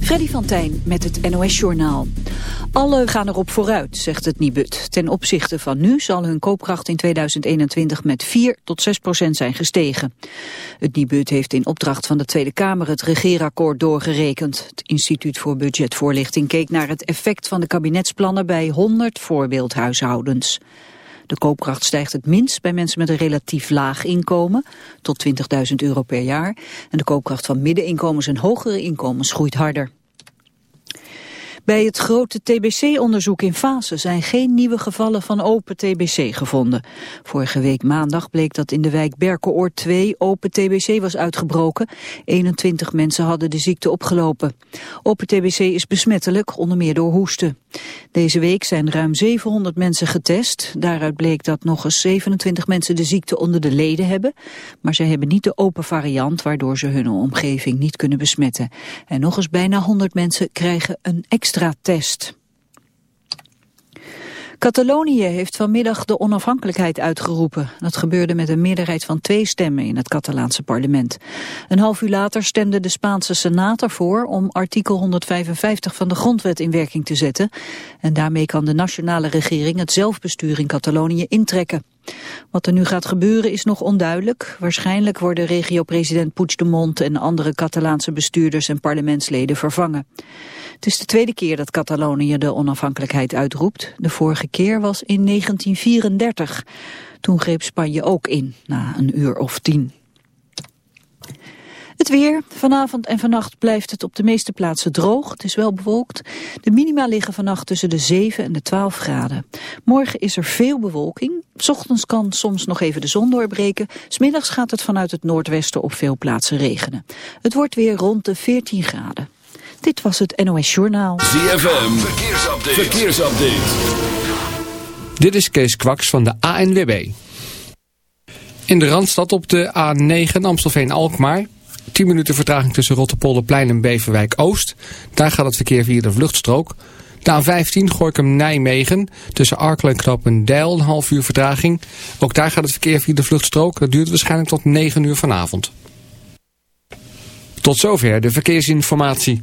Freddy van Tijn met het NOS-journaal. Alle gaan erop vooruit, zegt het Nibud. Ten opzichte van nu zal hun koopkracht in 2021 met 4 tot 6 procent zijn gestegen. Het Nibud heeft in opdracht van de Tweede Kamer het regeerakkoord doorgerekend. Het Instituut voor Budgetvoorlichting keek naar het effect van de kabinetsplannen bij 100 voorbeeldhuishoudens. De koopkracht stijgt het minst bij mensen met een relatief laag inkomen, tot 20.000 euro per jaar. En de koopkracht van middeninkomens en hogere inkomens groeit harder. Bij het grote TBC-onderzoek in Fase zijn geen nieuwe gevallen van open TBC gevonden. Vorige week maandag bleek dat in de wijk Berkenoord 2 open TBC was uitgebroken. 21 mensen hadden de ziekte opgelopen. Open TBC is besmettelijk, onder meer door hoesten. Deze week zijn ruim 700 mensen getest. Daaruit bleek dat nog eens 27 mensen de ziekte onder de leden hebben. Maar ze hebben niet de open variant, waardoor ze hun omgeving niet kunnen besmetten. En nog eens bijna 100 mensen krijgen een extra test. Catalonië heeft vanmiddag de onafhankelijkheid uitgeroepen. Dat gebeurde met een meerderheid van twee stemmen in het Catalaanse parlement. Een half uur later stemde de Spaanse Senaat ervoor om artikel 155 van de grondwet in werking te zetten. En daarmee kan de nationale regering het zelfbestuur in Catalonië intrekken. Wat er nu gaat gebeuren is nog onduidelijk. Waarschijnlijk worden regio-president Puigdemont en andere Catalaanse bestuurders en parlementsleden vervangen. Het is de tweede keer dat Catalonië de onafhankelijkheid uitroept. De vorige keer was in 1934. Toen greep Spanje ook in, na een uur of tien. Het weer. Vanavond en vannacht blijft het op de meeste plaatsen droog. Het is wel bewolkt. De minima liggen vannacht tussen de 7 en de 12 graden. Morgen is er veel bewolking. S ochtends kan soms nog even de zon doorbreken. Smiddags gaat het vanuit het noordwesten op veel plaatsen regenen. Het wordt weer rond de 14 graden. Dit was het NOS Journaal. ZFM, verkeersupdate. verkeersupdate. Dit is Kees Kwaks van de ANWB. In de Randstad op de A9 Amstelveen-Alkmaar. 10 minuten vertraging tussen Rotterpolderplein en Beverwijk-Oost. Daar gaat het verkeer via de vluchtstrook. De A15 Gorkum-Nijmegen. Tussen Arkel en Knopendijl een half uur vertraging. Ook daar gaat het verkeer via de vluchtstrook. Dat duurt waarschijnlijk tot 9 uur vanavond. Tot zover de verkeersinformatie.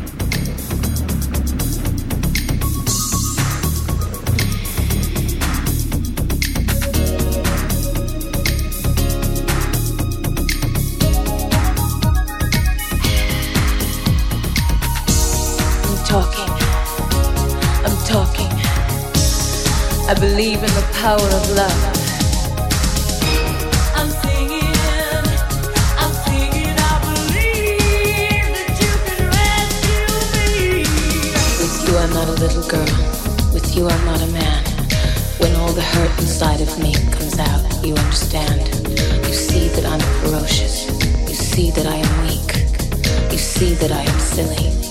I believe in the power of love. I'm singing, I'm singing, I believe that you can rescue me. With you, I'm not a little girl. With you, I'm not a man. When all the hurt inside of me comes out, you understand. You see that I'm ferocious. You see that I am weak. You see that I am silly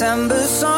December song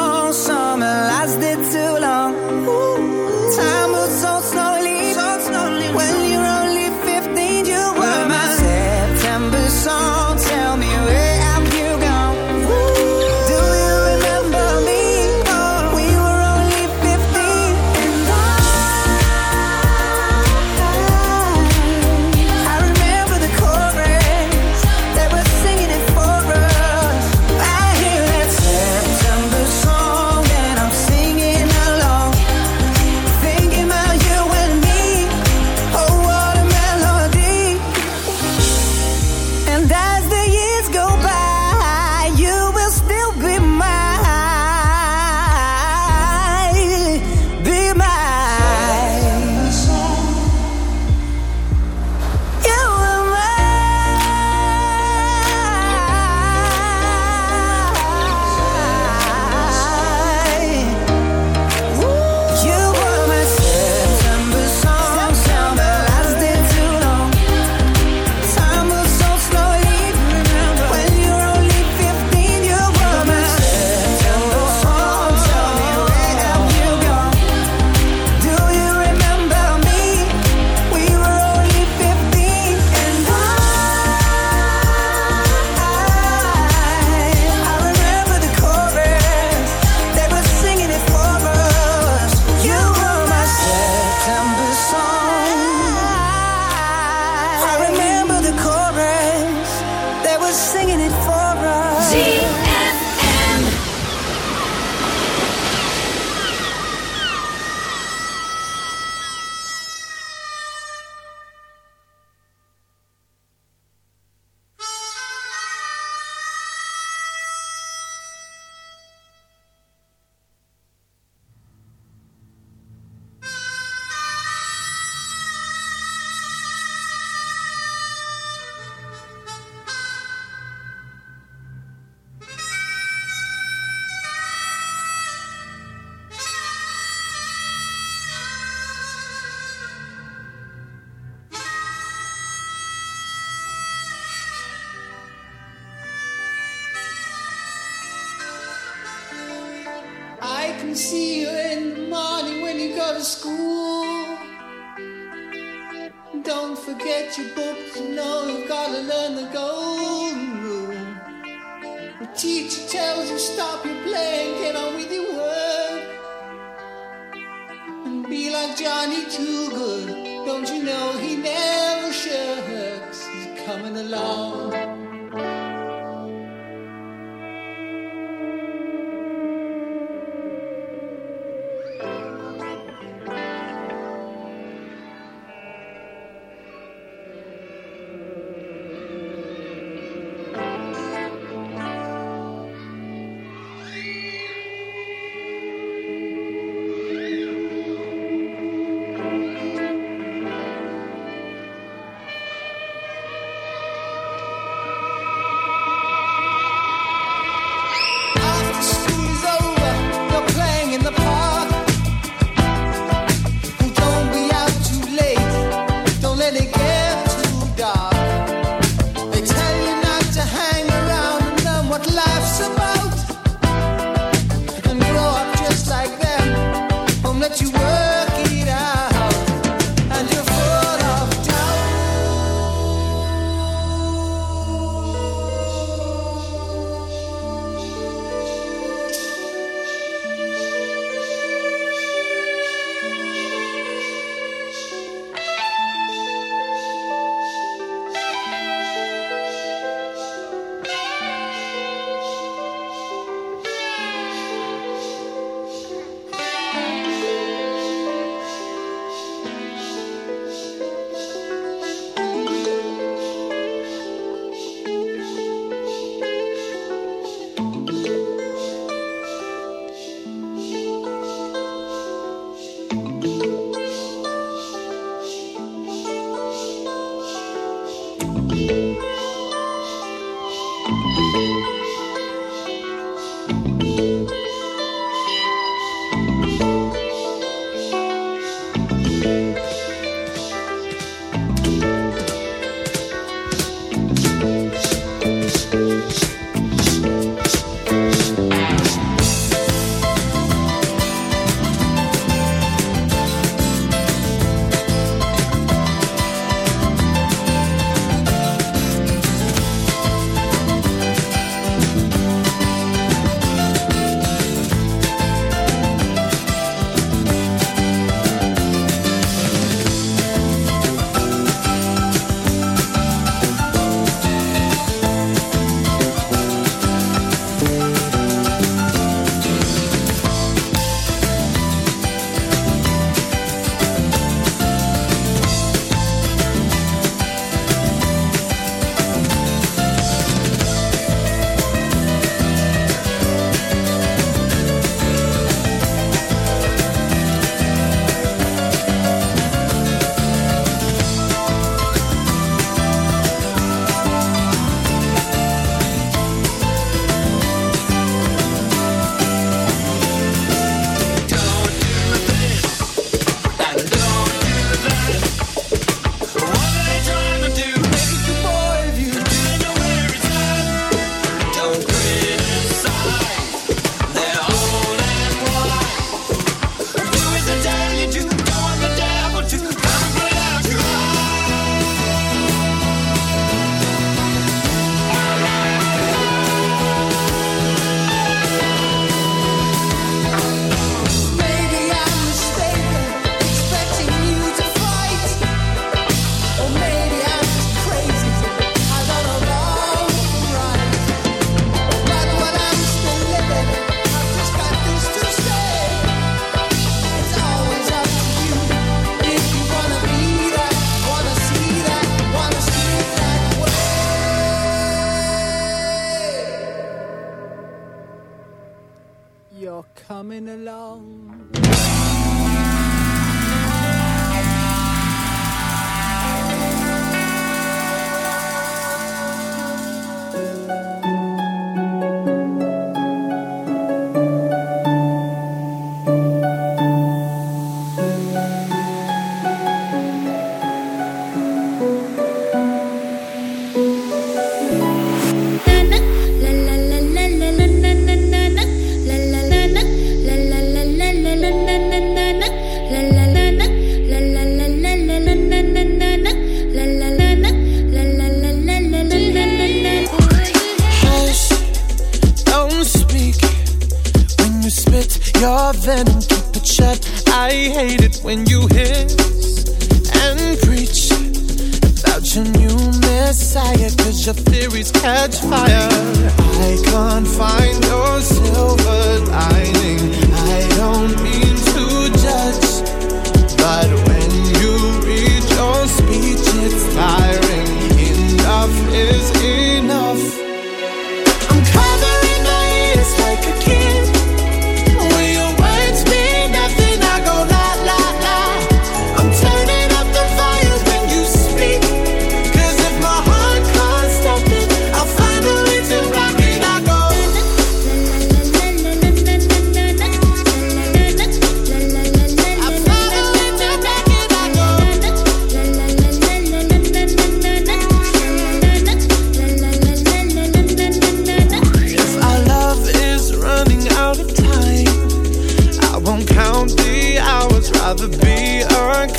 Coming along.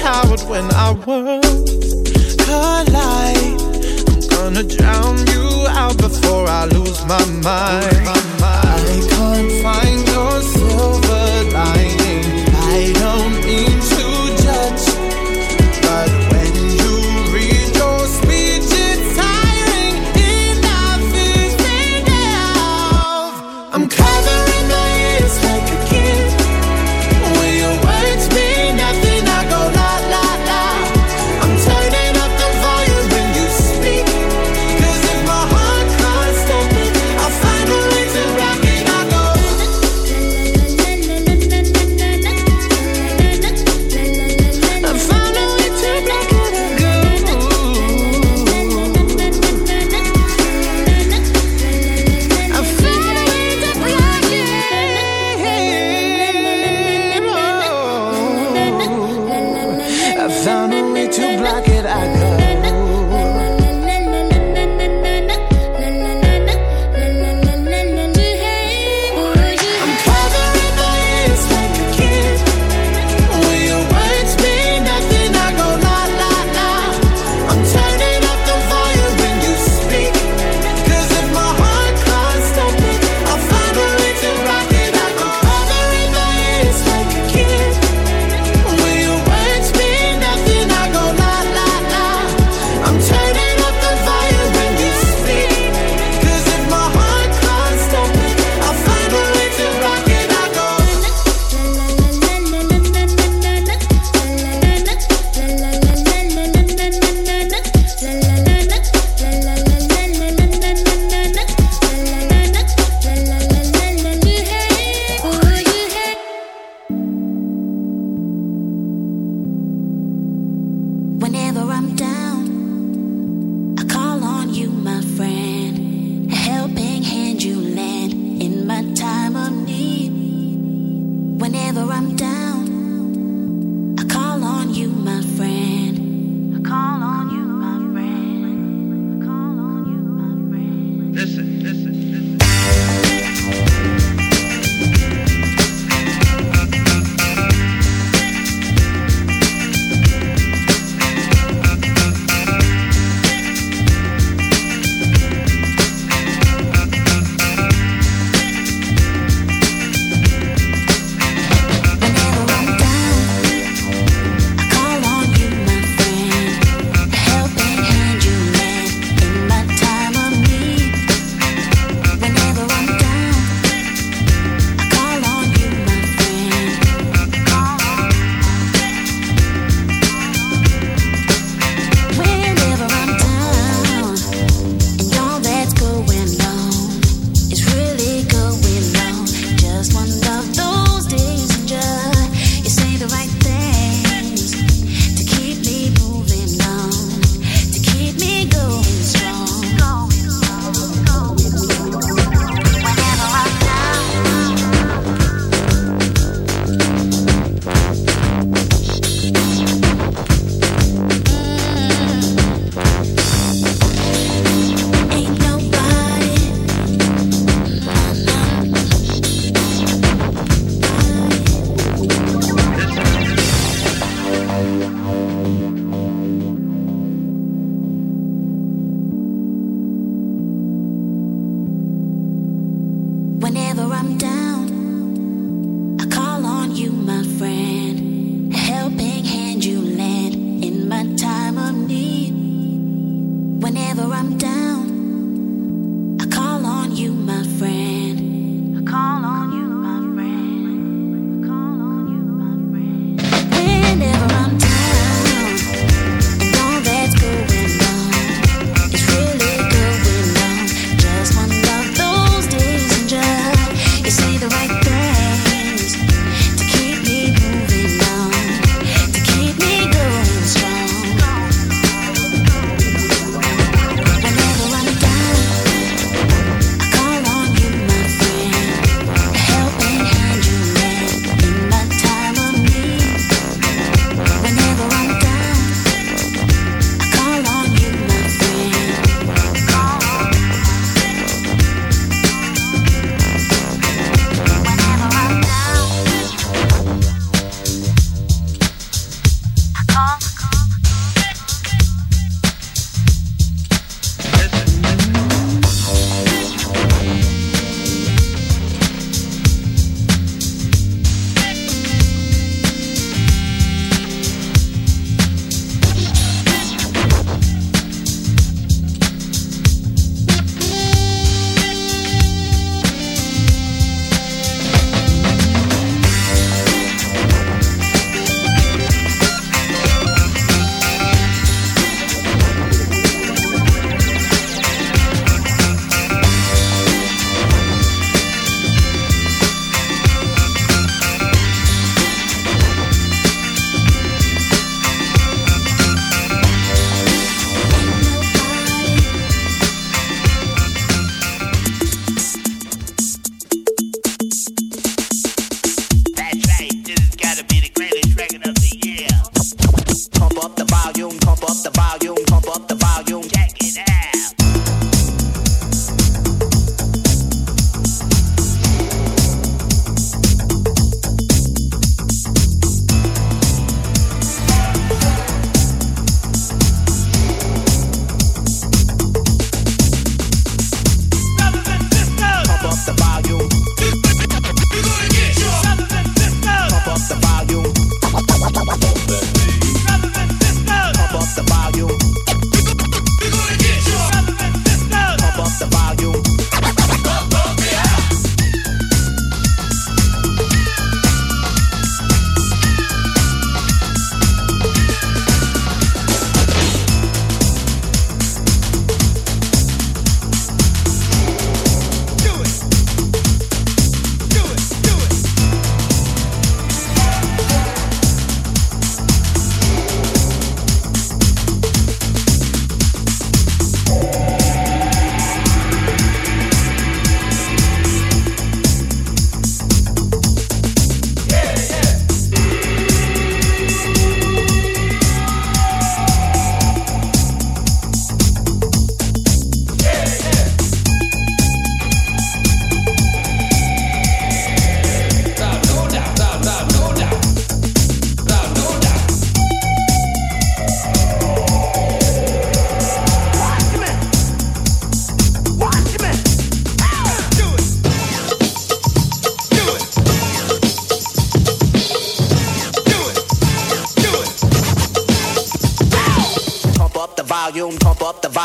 coward when our worlds collide, I'm gonna drown you out before I lose my mind. I can't find you.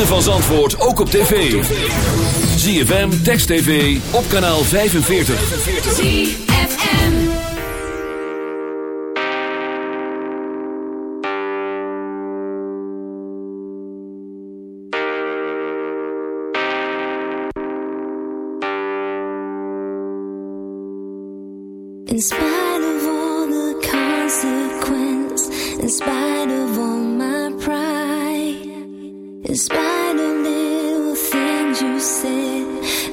ritme van Zandvoort ook op tv. ZFM, Text TV, op kanaal 45. ZFM In spite of all the consequence, in spite of all my pride, in spite you said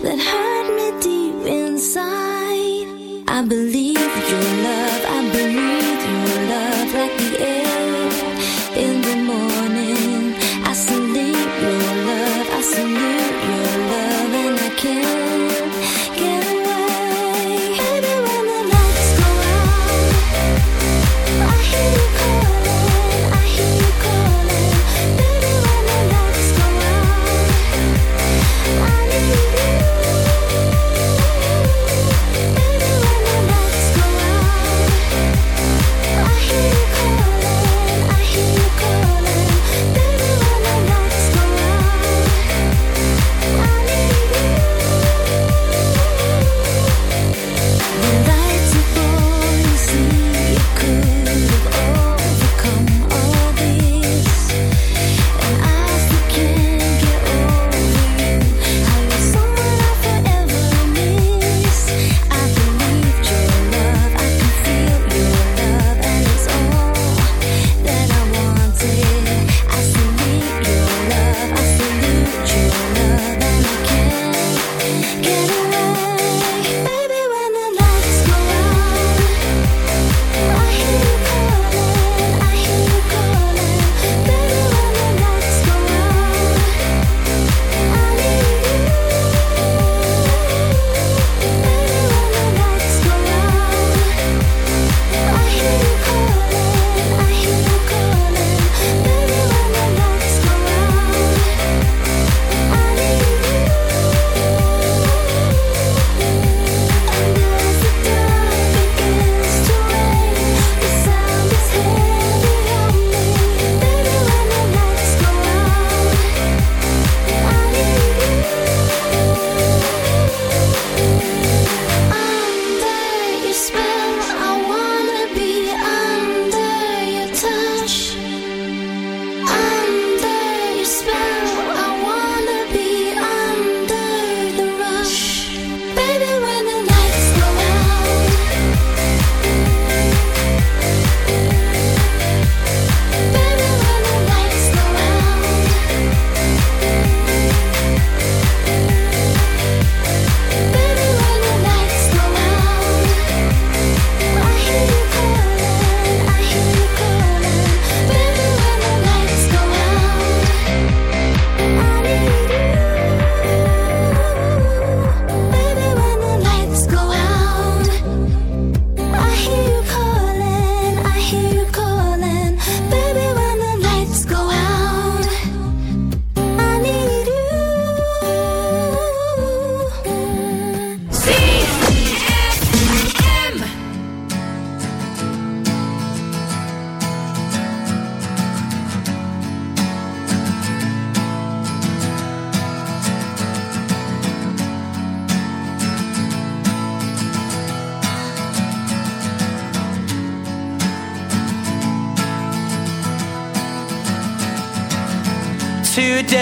that hurt me deep inside. I believe.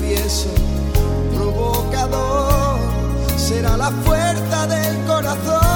travieso, provocador, será la fuerza del corazón.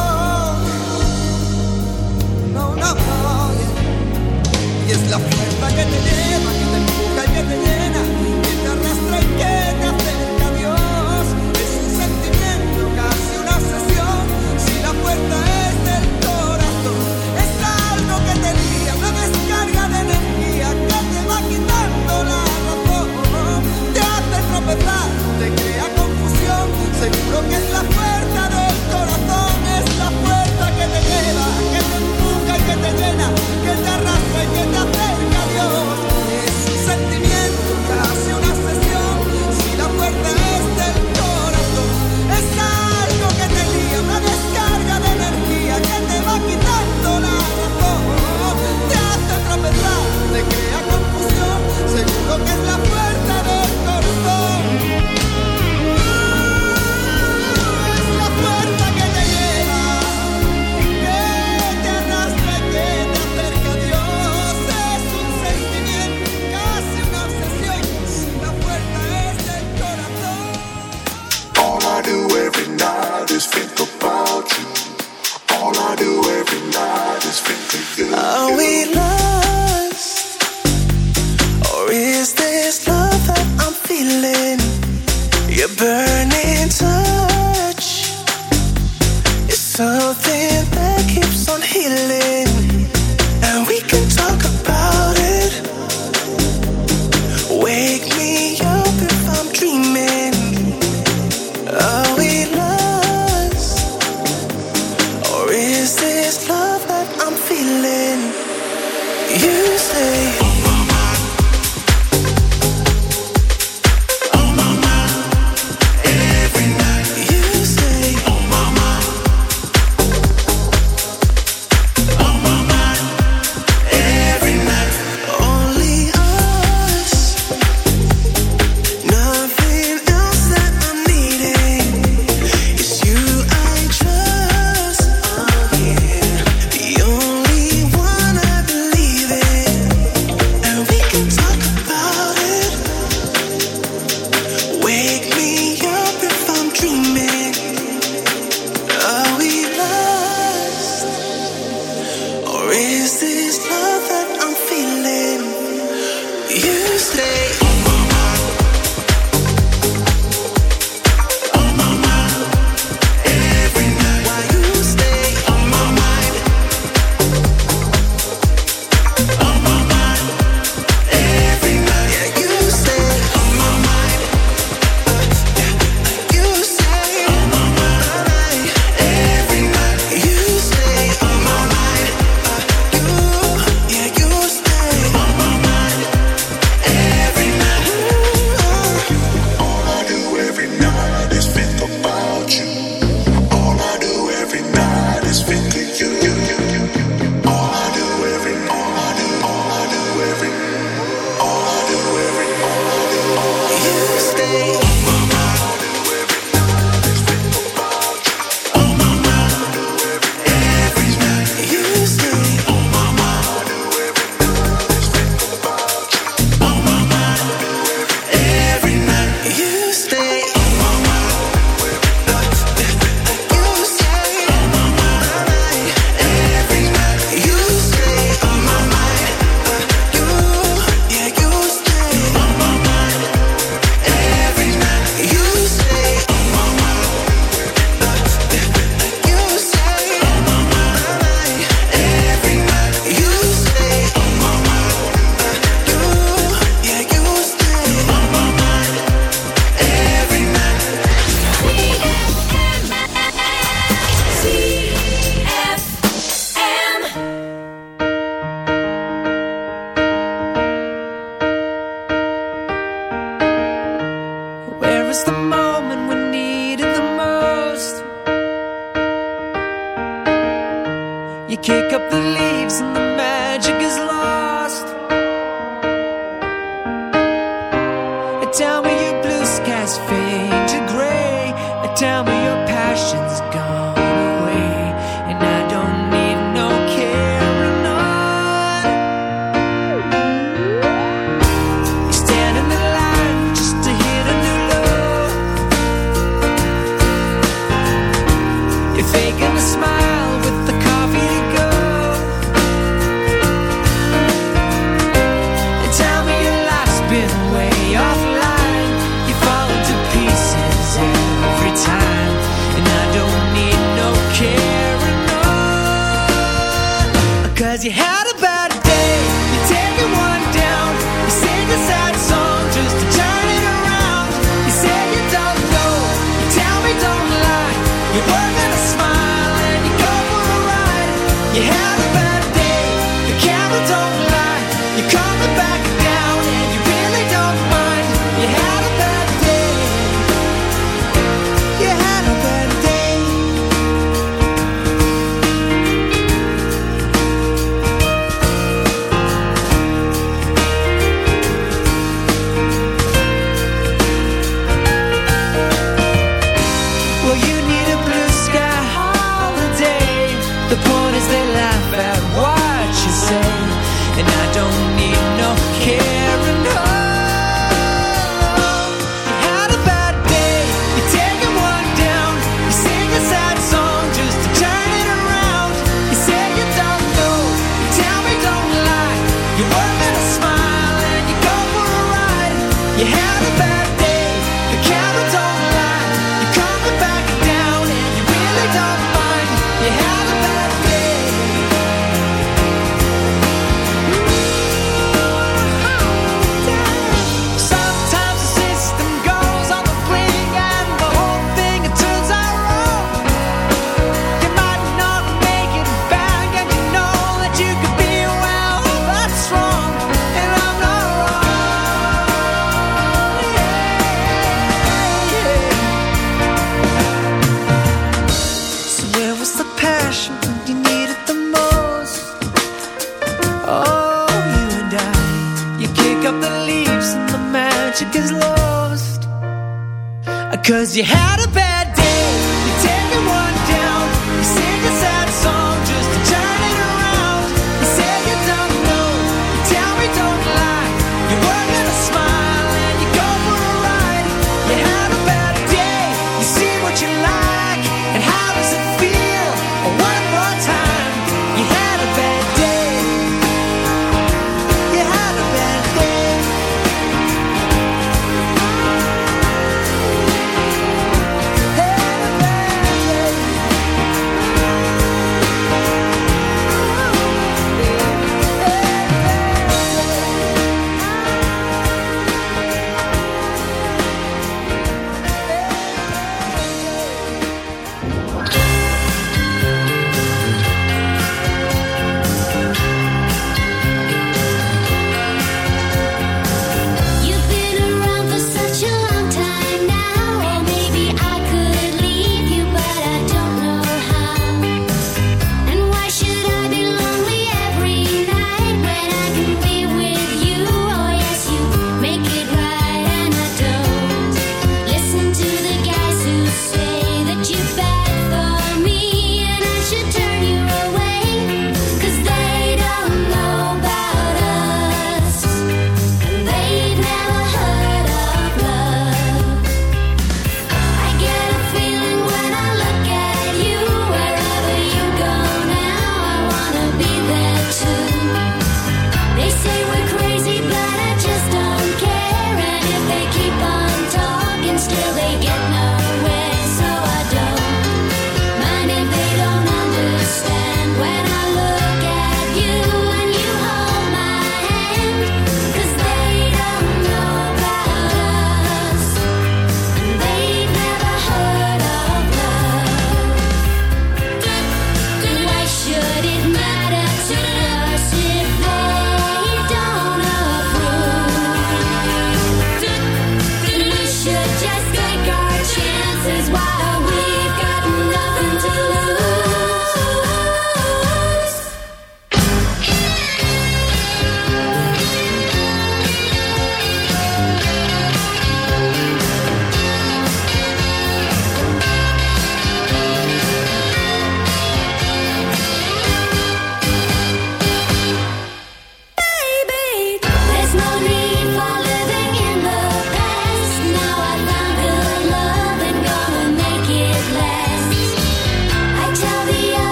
burn You work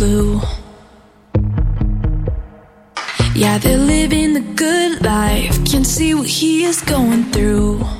clue. Yeah, they're living the good life. Can see what he is going through.